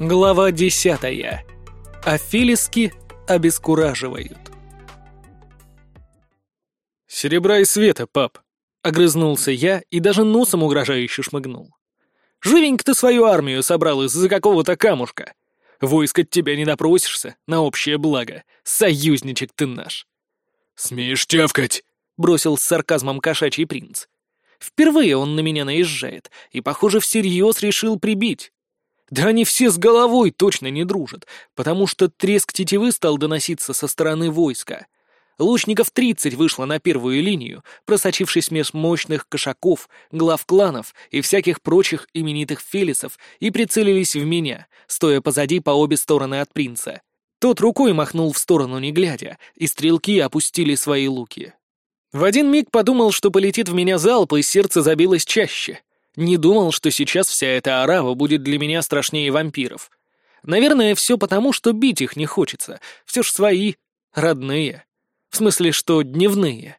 Глава десятая. Афилиски обескураживают. «Серебра и света, пап!» — огрызнулся я и даже носом угрожающе шмыгнул. «Живенько ты свою армию собрал из-за какого-то камушка. Войск от тебя не допросишься, на общее благо. Союзничек ты наш!» «Смеешь тявкать!» — бросил с сарказмом кошачий принц. Впервые он на меня наезжает и, похоже, всерьез решил прибить. Да они все с головой точно не дружат, потому что треск тетивы стал доноситься со стороны войска. Лучников тридцать вышло на первую линию, просочившись меж мощных кошаков, глав кланов и всяких прочих именитых фелисов, и прицелились в меня, стоя позади по обе стороны от принца. Тот рукой махнул в сторону, не глядя, и стрелки опустили свои луки. В один миг подумал, что полетит в меня залп, и сердце забилось чаще. Не думал, что сейчас вся эта арава будет для меня страшнее вампиров. Наверное, все потому, что бить их не хочется. Все ж свои, родные. В смысле, что дневные.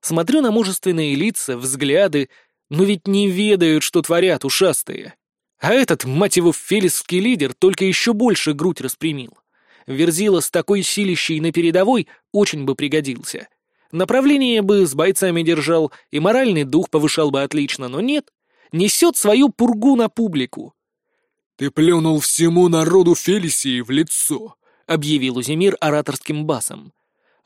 Смотрю на мужественные лица, взгляды, но ведь не ведают, что творят ушастые. А этот, мать его, фелисский лидер только еще больше грудь распрямил. Верзила с такой силищей на передовой очень бы пригодился. Направление бы с бойцами держал, и моральный дух повышал бы отлично, но нет — несет свою пургу на публику. «Ты плюнул всему народу Фелисии в лицо», — объявил Узимир ораторским басом.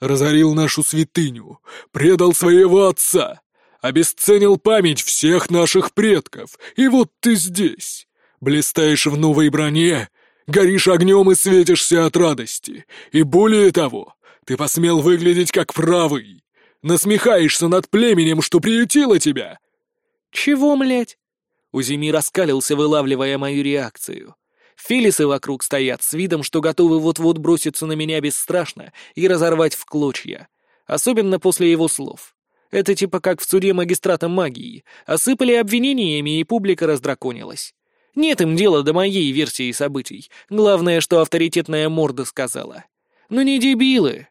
«Разорил нашу святыню, предал своего отца, обесценил память всех наших предков, и вот ты здесь. Блистаешь в новой броне, горишь огнем и светишься от радости, и более того, ты посмел выглядеть как правый, насмехаешься над племенем, что приютило тебя, «Чего, млять?» Узими раскалился, вылавливая мою реакцию. Фелисы вокруг стоят с видом, что готовы вот-вот броситься на меня бесстрашно и разорвать в клочья. Особенно после его слов. Это типа как в суде магистрата магии. Осыпали обвинениями, и публика раздраконилась. Нет им дела до моей версии событий. Главное, что авторитетная морда сказала. Ну не дебилы.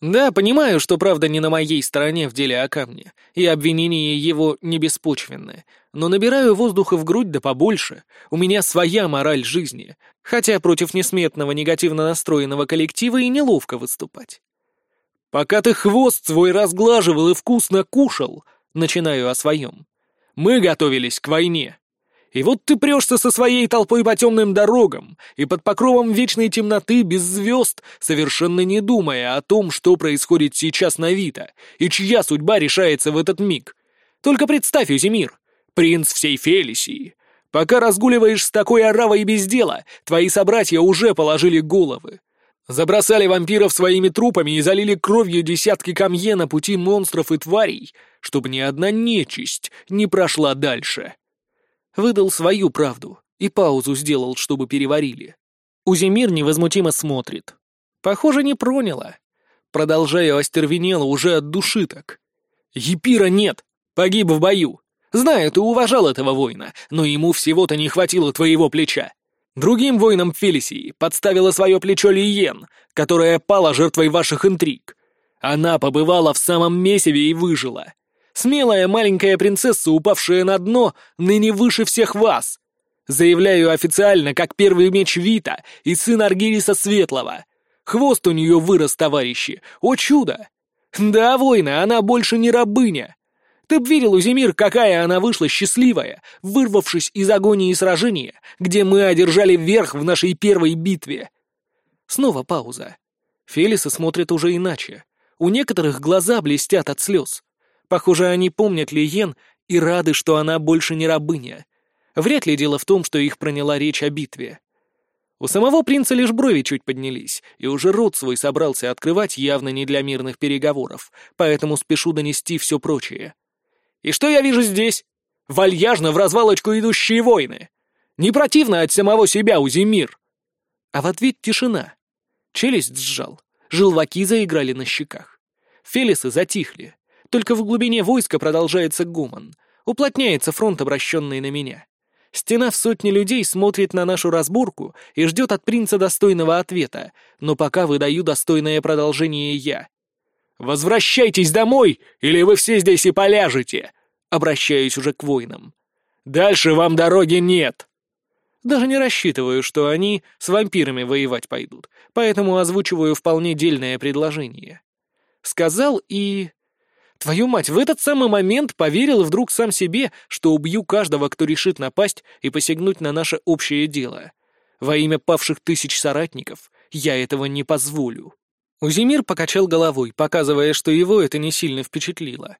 Да, понимаю, что правда не на моей стороне в деле о камне, и обвинения его не беспочвенны, но набираю воздуха в грудь да побольше, у меня своя мораль жизни, хотя против несметного негативно настроенного коллектива и неловко выступать. Пока ты хвост свой разглаживал и вкусно кушал, начинаю о своем. Мы готовились к войне. И вот ты прешься со своей толпой по темным дорогам и под покровом вечной темноты без звезд, совершенно не думая о том, что происходит сейчас на Вита и чья судьба решается в этот миг. Только представь, Узимир, принц всей Фелисии. Пока разгуливаешь с такой оравой без дела, твои собратья уже положили головы. Забросали вампиров своими трупами и залили кровью десятки камье на пути монстров и тварей, чтобы ни одна нечисть не прошла дальше. Выдал свою правду и паузу сделал, чтобы переварили. Узимир невозмутимо смотрит. Похоже, не проняло. Продолжаю остервенело уже от души так. Епира нет, погиб в бою. Знаю, ты уважал этого воина, но ему всего-то не хватило твоего плеча. Другим воинам Фелисии подставила свое плечо Лиен, которая пала жертвой ваших интриг. Она побывала в самом месиве и выжила. Смелая маленькая принцесса, упавшая на дно, ныне выше всех вас. Заявляю официально, как первый меч Вита и сын Аргириса Светлого. Хвост у нее вырос, товарищи. О чудо! Да, война, она больше не рабыня. Ты б видел, Узимир, какая она вышла счастливая, вырвавшись из агонии сражения, где мы одержали верх в нашей первой битве. Снова пауза. Фелисы смотрят уже иначе. У некоторых глаза блестят от слез. Похоже, они помнят Лиен и рады, что она больше не рабыня. Вряд ли дело в том, что их проняла речь о битве. У самого принца лишь брови чуть поднялись, и уже рот свой собрался открывать явно не для мирных переговоров, поэтому спешу донести все прочее. «И что я вижу здесь? Вальяжно в развалочку идущие войны! Не противно от самого себя, Узимир!» А в ответ тишина. Челюсть сжал, желваки заиграли на щеках. Фелисы затихли. Только в глубине войска продолжается гуман. Уплотняется фронт, обращенный на меня. Стена в сотни людей смотрит на нашу разборку и ждет от принца достойного ответа, но пока выдаю достойное продолжение я. «Возвращайтесь домой, или вы все здесь и поляжете!» Обращаюсь уже к воинам. «Дальше вам дороги нет!» Даже не рассчитываю, что они с вампирами воевать пойдут, поэтому озвучиваю вполне дельное предложение. Сказал и... Твою мать, в этот самый момент поверил вдруг сам себе, что убью каждого, кто решит напасть и посягнуть на наше общее дело. Во имя павших тысяч соратников я этого не позволю. Узимир покачал головой, показывая, что его это не сильно впечатлило.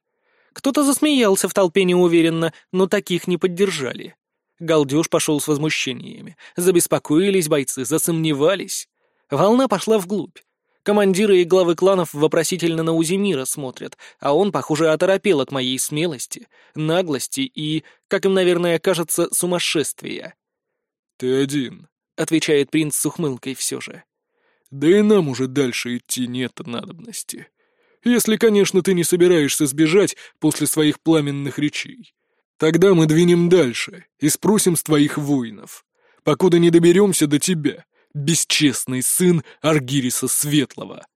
Кто-то засмеялся в толпе неуверенно, но таких не поддержали. Галдеж пошел с возмущениями. Забеспокоились бойцы, засомневались. Волна пошла вглубь. Командиры и главы кланов вопросительно на Узимира смотрят, а он, похоже, оторопел от моей смелости, наглости и, как им, наверное, кажется, сумасшествия. «Ты один», — отвечает принц с ухмылкой все же. «Да и нам уже дальше идти нет надобности. Если, конечно, ты не собираешься сбежать после своих пламенных речей. Тогда мы двинем дальше и спросим с твоих воинов, покуда не доберемся до тебя, бесчестный сын Аргириса Светлого».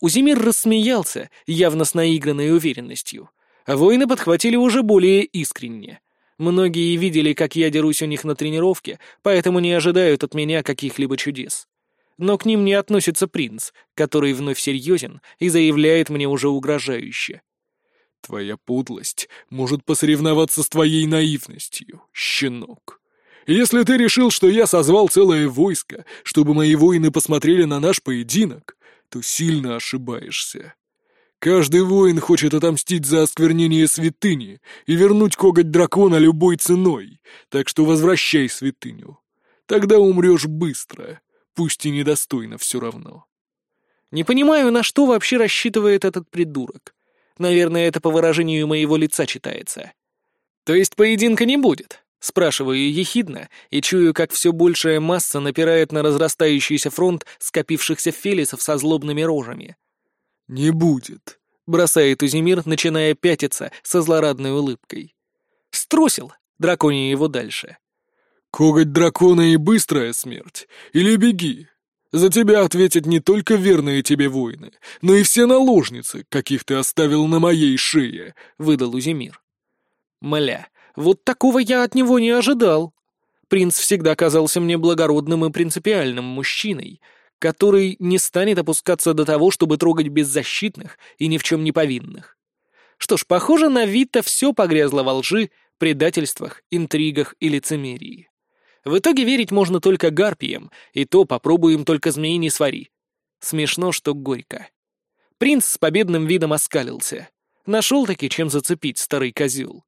Узимир рассмеялся, явно с наигранной уверенностью, а воины подхватили уже более искренне. Многие видели, как я дерусь у них на тренировке, поэтому не ожидают от меня каких-либо чудес. Но к ним не относится принц, который вновь серьезен и заявляет мне уже угрожающе. «Твоя подлость может посоревноваться с твоей наивностью, щенок. Если ты решил, что я созвал целое войско, чтобы мои воины посмотрели на наш поединок, то сильно ошибаешься. Каждый воин хочет отомстить за осквернение святыни и вернуть коготь дракона любой ценой, так что возвращай святыню. Тогда умрешь быстро, пусть и недостойно все равно. Не понимаю, на что вообще рассчитывает этот придурок. Наверное, это по выражению моего лица читается. То есть поединка не будет? Спрашиваю ехидно и чую, как все большая масса напирает на разрастающийся фронт скопившихся фелисов со злобными рожами. «Не будет», — бросает Узимир, начиная пятиться со злорадной улыбкой. «Струсил!» — драконий его дальше. «Коготь дракона и быстрая смерть? Или беги? За тебя ответят не только верные тебе воины, но и все наложницы, каких ты оставил на моей шее», — выдал Узимир. «Мля, вот такого я от него не ожидал. Принц всегда казался мне благородным и принципиальным мужчиной, который не станет опускаться до того, чтобы трогать беззащитных и ни в чем не повинных. Что ж, похоже, на Вита все погрязло во лжи, предательствах, интригах и лицемерии. В итоге верить можно только гарпиям, и то попробуем только змеи не свари. Смешно, что горько. Принц с победным видом оскалился. Нашел-таки, чем зацепить старый козел.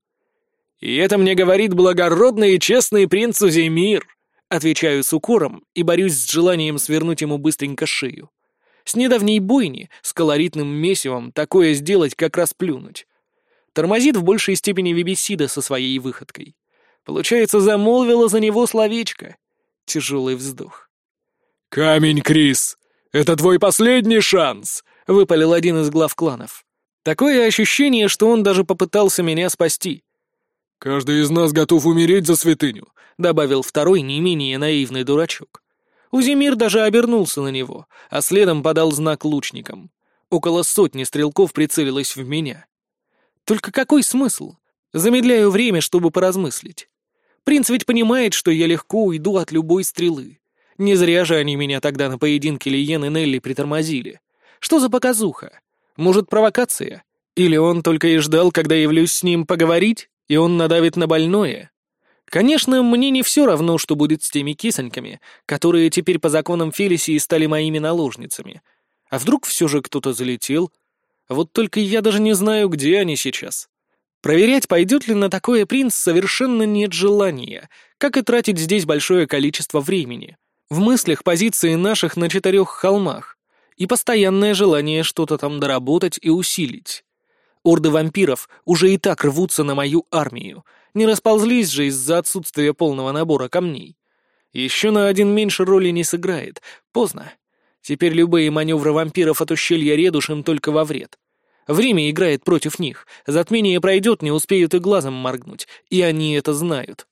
«И это мне говорит благородный и честный принц Узимир», отвечаю с укором и борюсь с желанием свернуть ему быстренько шею. С недавней бойни, с колоритным месивом, такое сделать, как раз плюнуть. Тормозит в большей степени Вибисида со своей выходкой. Получается, замолвила за него словечко. Тяжелый вздох. «Камень, Крис! Это твой последний шанс!» — выпалил один из глав кланов. Такое ощущение, что он даже попытался меня спасти. «Каждый из нас готов умереть за святыню», — добавил второй не менее наивный дурачок. Узимир даже обернулся на него, а следом подал знак лучникам. Около сотни стрелков прицелилось в меня. Только какой смысл? Замедляю время, чтобы поразмыслить. Принц ведь понимает, что я легко уйду от любой стрелы. Не зря же они меня тогда на поединке Лиен и Нелли притормозили. Что за показуха? Может, провокация? Или он только и ждал, когда явлюсь с ним поговорить? И он надавит на больное. Конечно, мне не все равно, что будет с теми кисоньками, которые теперь по законам Фелисии стали моими наложницами. А вдруг все же кто-то залетел? Вот только я даже не знаю, где они сейчас. Проверять, пойдет ли на такое принц, совершенно нет желания, как и тратить здесь большое количество времени. В мыслях позиции наших на четырех холмах и постоянное желание что-то там доработать и усилить. Орды вампиров уже и так рвутся на мою армию. Не расползлись же из-за отсутствия полного набора камней. Еще на один меньше роли не сыграет. Поздно. Теперь любые маневры вампиров от ущелья Редушин только во вред. Время играет против них. Затмение пройдет, не успеют и глазом моргнуть. И они это знают.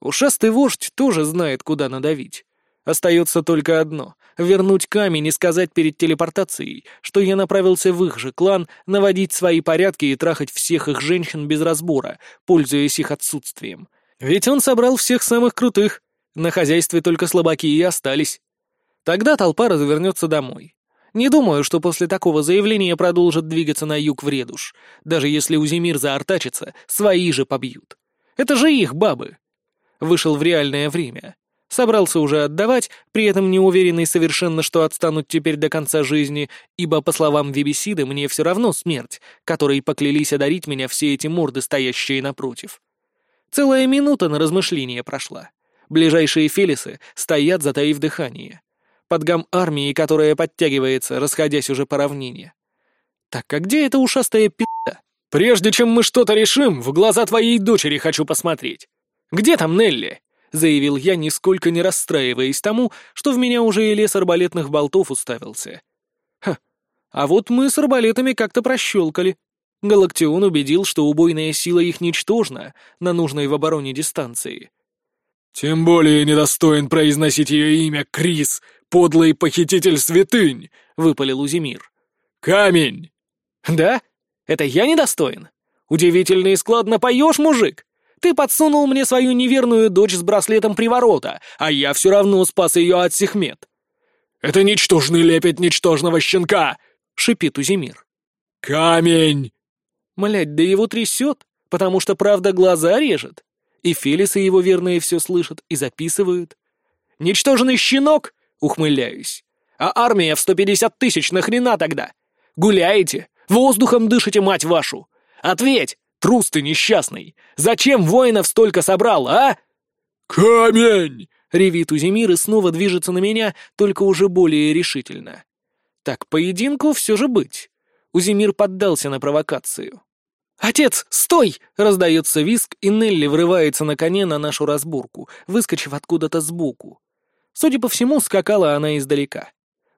Ушастый вождь тоже знает, куда надавить. Остается только одно — вернуть камень и сказать перед телепортацией, что я направился в их же клан наводить свои порядки и трахать всех их женщин без разбора, пользуясь их отсутствием. Ведь он собрал всех самых крутых. На хозяйстве только слабаки и остались. Тогда толпа развернется домой. Не думаю, что после такого заявления продолжат двигаться на юг в Редуш. Даже если Узимир заортачится, свои же побьют. Это же их бабы. Вышел в реальное время. Собрался уже отдавать, при этом не уверенный совершенно, что отстанут теперь до конца жизни, ибо, по словам Вибисиды, мне все равно смерть, которой поклялись одарить меня все эти морды, стоящие напротив. Целая минута на размышление прошла. Ближайшие фелисы стоят, затаив дыхание. Под гам армии, которая подтягивается, расходясь уже по равнине. Так, а где эта ушастая пи***а? Прежде чем мы что-то решим, в глаза твоей дочери хочу посмотреть. Где там Нелли? Заявил я, нисколько не расстраиваясь тому, что в меня уже и лес арбалетных болтов уставился. Ха, а вот мы с арбалетами как-то прощелкали. Галактион убедил, что убойная сила их ничтожна на нужной в обороне дистанции. «Тем более недостоин произносить ее имя, Крис, подлый похититель святынь!» — выпалил Узимир. «Камень!» «Да? Это я недостоин? Удивительно и складно поешь, мужик! Ты подсунул мне свою неверную дочь с браслетом приворота, а я все равно спас ее от Сехмет!» «Это ничтожный лепет ничтожного щенка!» — шипит Узимир. «Камень!» Млять, да его трясет, потому что правда глаза режет. И Фелисы его верные все слышат и записывают. «Ничтожный щенок!» — ухмыляюсь. «А армия в сто пятьдесят тысяч нахрена тогда? Гуляете? Воздухом дышите, мать вашу! Ответь, трус ты несчастный! Зачем воинов столько собрал, а?» «Камень!» — ревит Узимир и снова движется на меня, только уже более решительно. «Так, поединку все же быть». Узимир поддался на провокацию. «Отец, стой!» — раздается виск, и Нелли врывается на коне на нашу разборку, выскочив откуда-то сбоку. Судя по всему, скакала она издалека.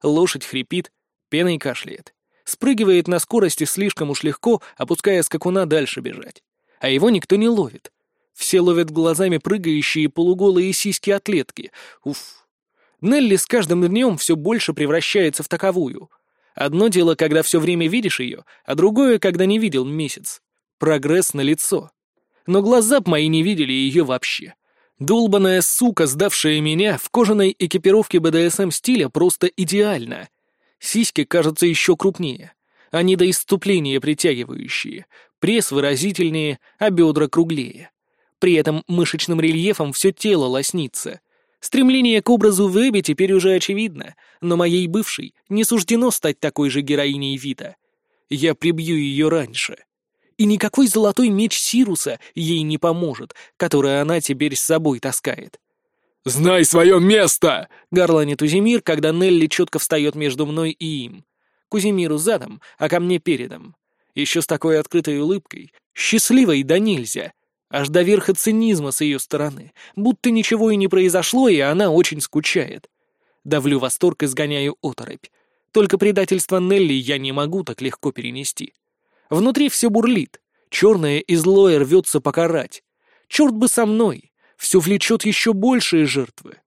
Лошадь хрипит, пеной кашляет. Спрыгивает на скорости слишком уж легко, опуская скакуна дальше бежать. А его никто не ловит. Все ловят глазами прыгающие полуголые сиськи атлетки. Уф. Нелли с каждым днем все больше превращается в таковую. Одно дело, когда все время видишь ее, а другое, когда не видел месяц. Прогресс на лицо. Но глаза б мои не видели ее вообще. Долбаная сука, сдавшая меня в кожаной экипировке БДСМ стиля, просто идеально. Сиськи кажутся еще крупнее. Они до иступления притягивающие, пресс выразительнее, а бедра круглее. При этом мышечным рельефом все тело лоснится. Стремление к образу Веби теперь уже очевидно, но моей бывшей не суждено стать такой же героиней Вита. Я прибью ее раньше и никакой золотой меч Сируса ей не поможет, который она теперь с собой таскает. «Знай свое место!» — горланит Узимир, когда Нелли четко встает между мной и им. Кузимиру задом, а ко мне передом. Еще с такой открытой улыбкой, счастливой да нельзя. Аж до верха цинизма с ее стороны, будто ничего и не произошло, и она очень скучает. Давлю восторг и сгоняю оторопь. Только предательство Нелли я не могу так легко перенести. Внутри все бурлит. Черное и злое рвется покарать. Черт бы со мной. Все влечет еще большие жертвы.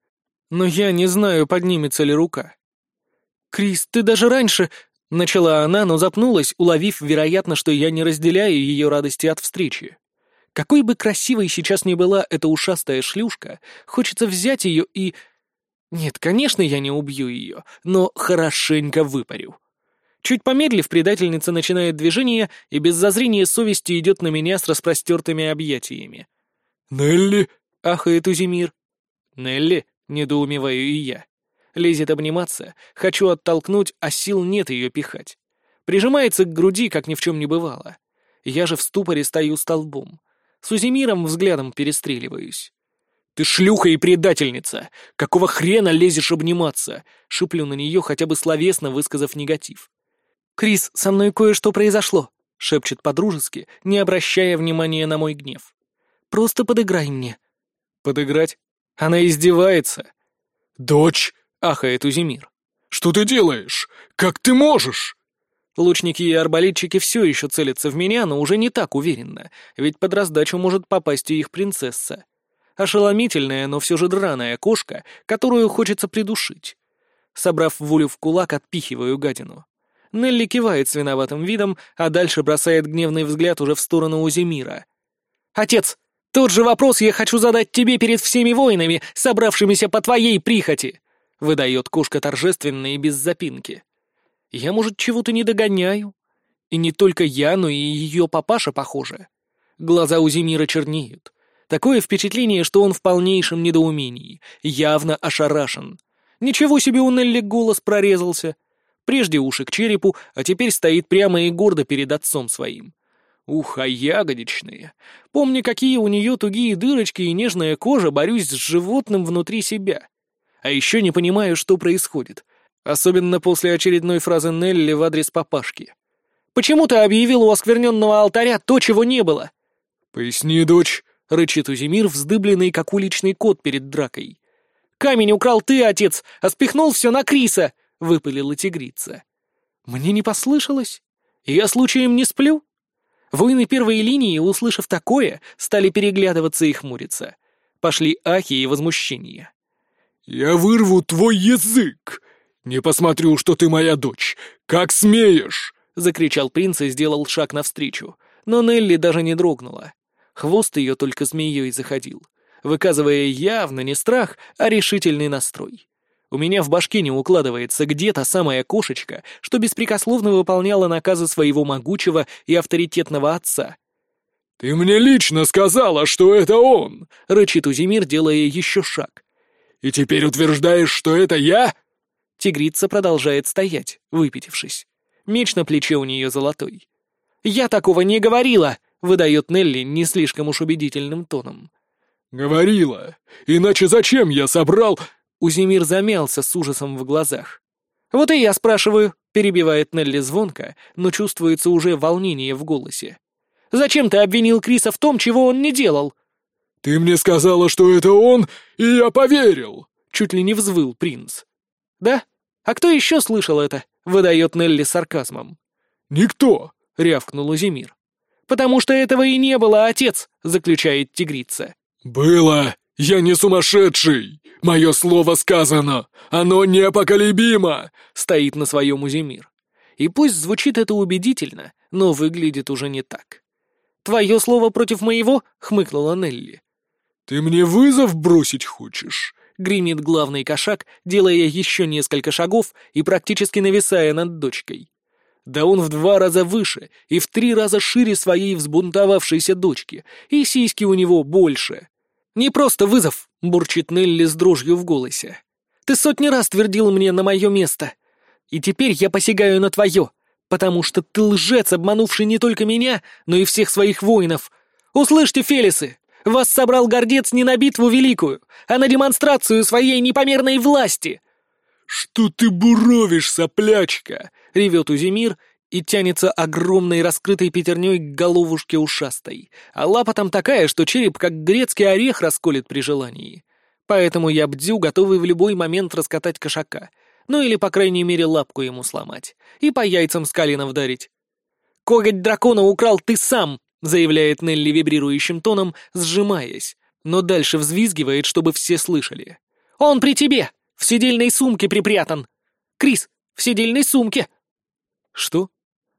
Но я не знаю, поднимется ли рука. «Крис, ты даже раньше...» — начала она, но запнулась, уловив, вероятно, что я не разделяю ее радости от встречи. Какой бы красивой сейчас ни была эта ушастая шлюшка, хочется взять ее и... Нет, конечно, я не убью ее, но хорошенько выпарю. Чуть помедлив, предательница начинает движение и без зазрения совести идет на меня с распростертыми объятиями. «Нелли!» — ахает Узимир. «Нелли?» — недоумеваю и я. Лезет обниматься, хочу оттолкнуть, а сил нет ее пихать. Прижимается к груди, как ни в чем не бывало. Я же в ступоре стою столбом. С Узимиром взглядом перестреливаюсь. «Ты шлюха и предательница! Какого хрена лезешь обниматься?» Шиплю на нее, хотя бы словесно высказав негатив. «Крис, со мной кое-что произошло», — шепчет подружески, не обращая внимания на мой гнев. «Просто подыграй мне». «Подыграть? Она издевается». «Дочь!» — ахает Узимир. «Что ты делаешь? Как ты можешь?» Лучники и арбалетчики все еще целятся в меня, но уже не так уверенно, ведь под раздачу может попасть и их принцесса. Ошеломительная, но все же драная кошка, которую хочется придушить. Собрав волю в кулак, отпихиваю гадину. Нелли кивает с виноватым видом, а дальше бросает гневный взгляд уже в сторону Узимира. «Отец, Тот же вопрос я хочу задать тебе перед всеми воинами, собравшимися по твоей прихоти!» — выдает кошка торжественно и без запинки. «Я, может, чего-то не догоняю? И не только я, но и ее папаша, похоже. Глаза у Зимира чернеют. Такое впечатление, что он в полнейшем недоумении, явно ошарашен. Ничего себе у Нелли голос прорезался. Прежде уши к черепу, а теперь стоит прямо и гордо перед отцом своим. Ух, а ягодичные. Помни, какие у нее тугие дырочки и нежная кожа, борюсь с животным внутри себя. А еще не понимаю, что происходит. Особенно после очередной фразы Нелли в адрес папашки. «Почему ты объявил у оскверненного алтаря то, чего не было?» «Поясни, дочь», — рычит Узимир, вздыбленный, как уличный кот перед дракой. «Камень украл ты, отец, а спихнул все на Криса!» — выпалила тигрица. «Мне не послышалось? Я случаем не сплю?» Воины первой линии, услышав такое, стали переглядываться и хмуриться. Пошли ахи и возмущения. «Я вырву твой язык! Не посмотрю, что ты моя дочь! Как смеешь!» — закричал принц и сделал шаг навстречу. Но Нелли даже не дрогнула. Хвост ее только змеей заходил, выказывая явно не страх, а решительный настрой. У меня в башке не укладывается, где та самая кошечка, что беспрекословно выполняла наказы своего могучего и авторитетного отца. «Ты мне лично сказала, что это он!» — рычит Узимир, делая еще шаг. «И теперь утверждаешь, что это я?» Тигрица продолжает стоять, выпятившись. Меч на плече у нее золотой. «Я такого не говорила!» — выдает Нелли не слишком уж убедительным тоном. «Говорила! Иначе зачем я собрал...» Узимир замялся с ужасом в глазах. «Вот и я спрашиваю», — перебивает Нелли звонко, но чувствуется уже волнение в голосе. «Зачем ты обвинил Криса в том, чего он не делал?» «Ты мне сказала, что это он, и я поверил!» — чуть ли не взвыл принц. «Да? А кто еще слышал это?» — выдает Нелли сарказмом. «Никто!» — рявкнул Узимир. «Потому что этого и не было, отец!» — заключает тигрица. «Было! Я не сумасшедший! Мое слово сказано! Оно непоколебимо!» — стоит на своем Узимир. И пусть звучит это убедительно, но выглядит уже не так. «Твое слово против моего?» — хмыкнула Нелли. «Ты мне вызов бросить хочешь?» — гремит главный кошак, делая еще несколько шагов и практически нависая над дочкой. Да он в два раза выше и в три раза шире своей взбунтовавшейся дочки, и сиськи у него больше. «Не просто вызов», — бурчит Нелли с дрожью в голосе. «Ты сотни раз твердил мне на мое место. И теперь я посягаю на твое, потому что ты лжец, обманувший не только меня, но и всех своих воинов. Услышьте, Фелисы, вас собрал гордец не на битву великую, а на демонстрацию своей непомерной власти!» «Что ты буровишь, соплячка?» — ревет Узимир и тянется огромной раскрытой пятерней к головушке ушастой, а лапа там такая, что череп как грецкий орех расколет при желании. Поэтому я бдю, готовый в любой момент раскатать кошака, ну или, по крайней мере, лапку ему сломать, и по яйцам скалина вдарить. «Коготь дракона украл ты сам!» — заявляет Нелли вибрирующим тоном, сжимаясь, но дальше взвизгивает, чтобы все слышали. «Он при тебе! В сидельной сумке припрятан! Крис, в сидельной сумке!» «Что?»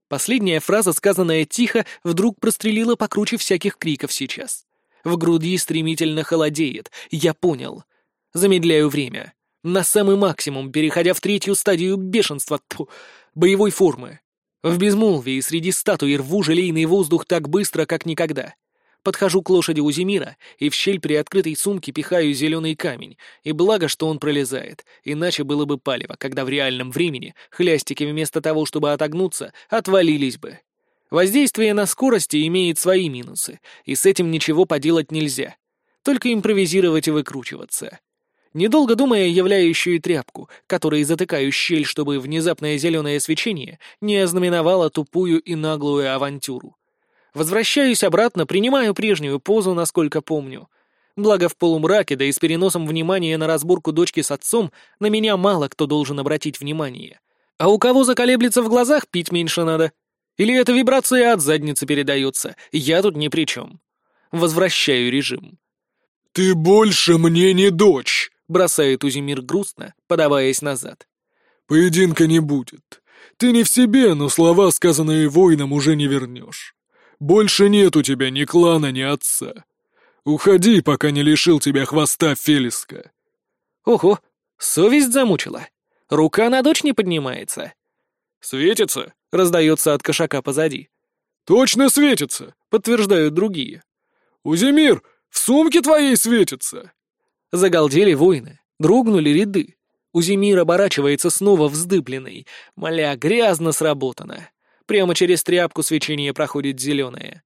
Последняя фраза, сказанная тихо, вдруг прострелила покруче всяких криков сейчас. В груди стремительно холодеет. Я понял. Замедляю время. На самый максимум, переходя в третью стадию бешенства, тьфу, боевой формы. В безмолвии среди статуи рву желейный воздух так быстро, как никогда. Подхожу к лошади Узимира и в щель при открытой сумке пихаю зеленый камень, и благо, что он пролезает, иначе было бы палево, когда в реальном времени хлястики вместо того, чтобы отогнуться, отвалились бы. Воздействие на скорости имеет свои минусы, и с этим ничего поделать нельзя. Только импровизировать и выкручиваться. Недолго думая, являю еще и тряпку, которой затыкаю щель, чтобы внезапное зеленое свечение не ознаменовало тупую и наглую авантюру. Возвращаюсь обратно, принимаю прежнюю позу, насколько помню. Благо в полумраке, да и с переносом внимания на разборку дочки с отцом, на меня мало кто должен обратить внимание. А у кого заколеблется в глазах, пить меньше надо. Или эта вибрация от задницы передается, я тут ни при чем. Возвращаю режим. «Ты больше мне не дочь!» — бросает Узимир грустно, подаваясь назад. «Поединка не будет. Ты не в себе, но слова, сказанные воином, уже не вернешь. Больше нет у тебя ни клана, ни отца. Уходи, пока не лишил тебя хвоста, Фелиска. Ого, совесть замучила. Рука на дочь не поднимается. Светится? Раздается от кошака позади. Точно светится, подтверждают другие. Узимир, в сумке твоей светится. Загалдели воины, дрогнули ряды. Узимир оборачивается снова вздыбленный. Моля, грязно сработано. Прямо через тряпку свечение проходит зеленое.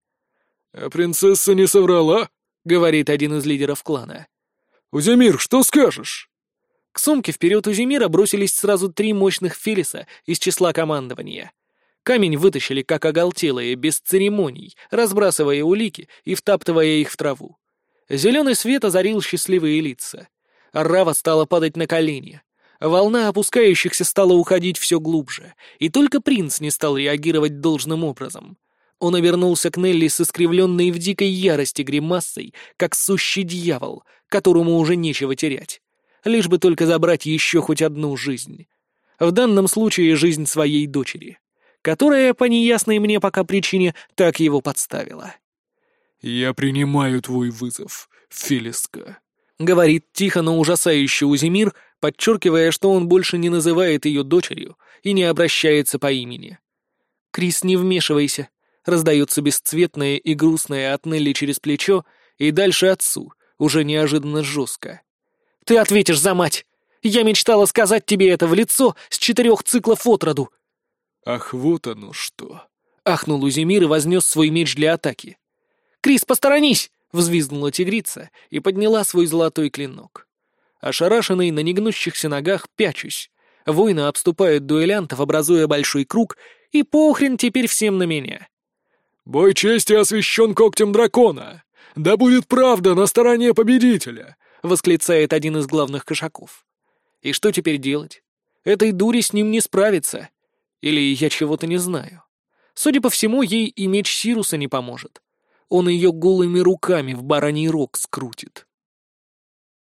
«А принцесса не соврала?» — говорит один из лидеров клана. «Узимир, что скажешь?» К сумке вперед Узимира бросились сразу три мощных филиса из числа командования. Камень вытащили, как оголтелые, без церемоний, разбрасывая улики и втаптывая их в траву. Зеленый свет озарил счастливые лица. Рава стала падать на колени. Волна опускающихся стала уходить все глубже, и только принц не стал реагировать должным образом. Он обернулся к Нелли с искривленной в дикой ярости гримасой, как сущий дьявол, которому уже нечего терять. Лишь бы только забрать еще хоть одну жизнь. В данном случае жизнь своей дочери, которая, по неясной мне пока причине, так его подставила. «Я принимаю твой вызов, Филиска», — говорит тихо, но ужасающе Узимир, подчеркивая, что он больше не называет ее дочерью и не обращается по имени. «Крис, не вмешивайся», — раздается бесцветное и грустное от Нелли через плечо и дальше отцу, уже неожиданно жестко. «Ты ответишь за мать! Я мечтала сказать тебе это в лицо с четырех циклов отроду!» «Ах, вот оно что!» — ахнул Узимир и вознес свой меч для атаки. «Крис, посторонись!» — взвизгнула тигрица и подняла свой золотой клинок. Ошарашенный на негнущихся ногах пячусь. Воины обступают дуэлянтов, образуя большой круг, и похрен теперь всем на меня. «Бой чести освящен когтем дракона! Да будет правда на стороне победителя!» — восклицает один из главных кошаков. «И что теперь делать? Этой дуре с ним не справиться. Или я чего-то не знаю. Судя по всему, ей и меч Сируса не поможет. Он ее голыми руками в бараний рог скрутит».